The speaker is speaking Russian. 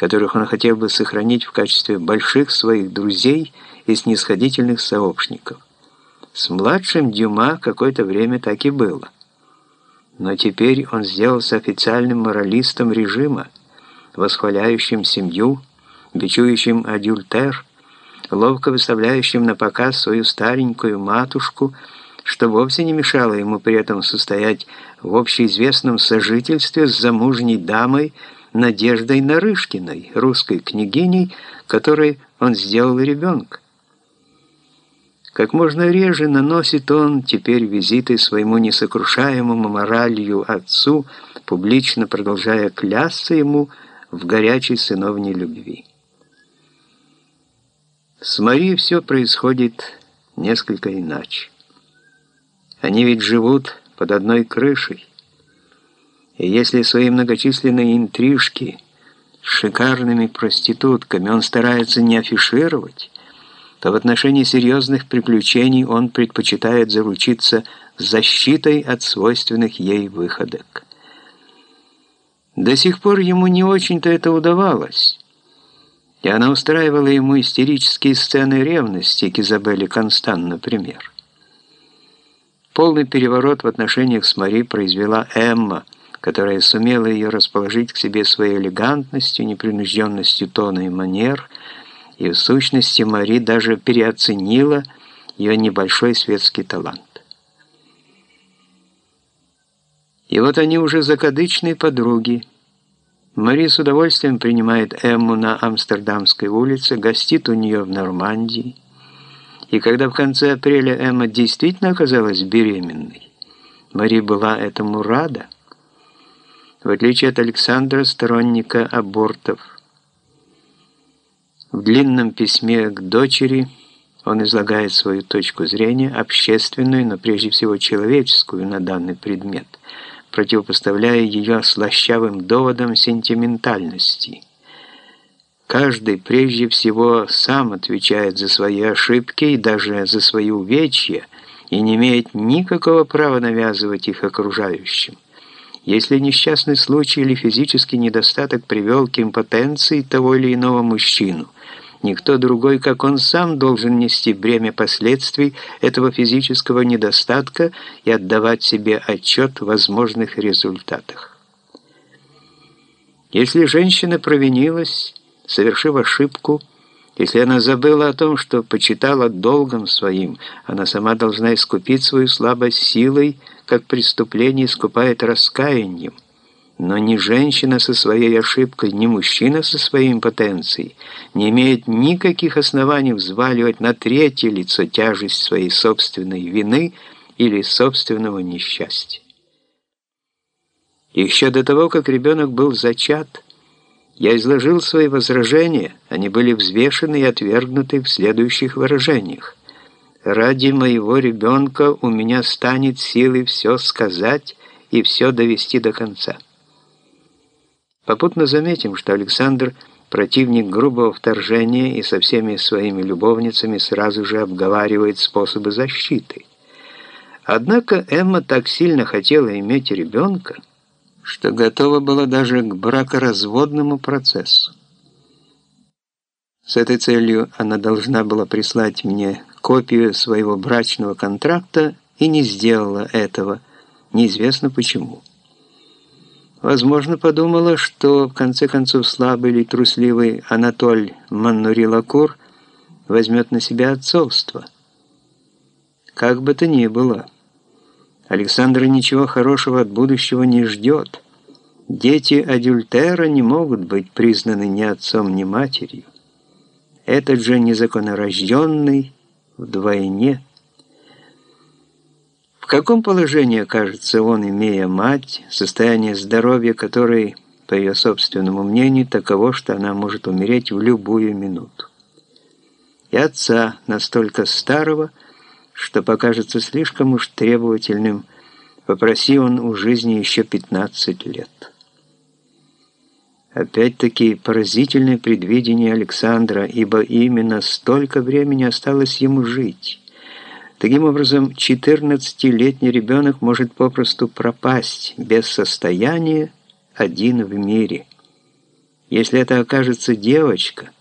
которых он хотел бы сохранить в качестве больших своих друзей и снисходительных сообщников. С младшим Дюма какое-то время так и было. Но теперь он сделался официальным моралистом режима, восхваляющим семью, бичующим адюльтер, ловко выставляющим на показ свою старенькую матушку, что вовсе не мешало ему при этом состоять в общеизвестном сожительстве с замужней дамой Надеждой Нарышкиной, русской княгиней, которой он сделал ребенка. Как можно реже наносит он теперь визиты своему несокрушаемому моралью отцу, публично продолжая клясться ему в горячей сыновней любви. С Мари все происходит несколько иначе. Они ведь живут под одной крышей. И если свои многочисленные интрижки с шикарными проститутками он старается не афишировать, то в отношении серьезных приключений он предпочитает заручиться защитой от свойственных ей выходок. До сих пор ему не очень-то это удавалось, и она устраивала ему истерические сцены ревности к Изабелле Констан, например. Полный переворот в отношениях с Мари произвела Эмма, которая сумела ее расположить к себе своей элегантностью, непринужденностью тона и манер, и в сущности Мари даже переоценила ее небольшой светский талант. И вот они уже закадычные подруги, Мари с удовольствием принимает Эмму на Амстердамской улице, гостит у нее в Нормандии. И когда в конце апреля Эмма действительно оказалась беременной, Мари была этому рада. В отличие от Александра, сторонника абортов. В длинном письме к дочери он излагает свою точку зрения, общественную, но прежде всего человеческую на данный предмет – противопоставляя ее слащавым доводам сентиментальности. Каждый прежде всего сам отвечает за свои ошибки и даже за свои увечья, и не имеет никакого права навязывать их окружающим. Если несчастный случай или физический недостаток привел к импотенции того или иного мужчину – Никто другой, как он сам, должен нести бремя последствий этого физического недостатка и отдавать себе отчет в возможных результатах. Если женщина провинилась, совершив ошибку, если она забыла о том, что почитала долгом своим, она сама должна искупить свою слабость силой, как преступление искупает раскаянием – но ни женщина со своей ошибкой, ни мужчина со своей импотенцией не имеет никаких оснований взваливать на третье лицо тяжесть своей собственной вины или собственного несчастья. Еще до того, как ребенок был зачат, я изложил свои возражения, они были взвешены и отвергнуты в следующих выражениях. «Ради моего ребенка у меня станет силы все сказать и все довести до конца». Попутно заметим, что Александр – противник грубого вторжения и со всеми своими любовницами сразу же обговаривает способы защиты. Однако Эмма так сильно хотела иметь ребенка, что готова была даже к бракоразводному процессу. С этой целью она должна была прислать мне копию своего брачного контракта и не сделала этого, неизвестно почему. Возможно, подумала, что в конце концов слабый или трусливый Анатоль Маннурилакур возьмет на себя отцовство. Как бы то ни было, Александра ничего хорошего от будущего не ждет. Дети адюльтера не могут быть признаны ни отцом, ни матерью. Этот же незаконнорожденный вдвойне – каком положении окажется он, имея мать, состояние здоровья которой, по ее собственному мнению, таково, что она может умереть в любую минуту? И отца настолько старого, что покажется слишком уж требовательным, попроси он у жизни еще 15 лет. Опять-таки поразительное предвидение Александра, ибо именно столько времени осталось ему жить. Таким образом, 14-летний ребенок может попросту пропасть без состояния один в мире. Если это окажется девочка –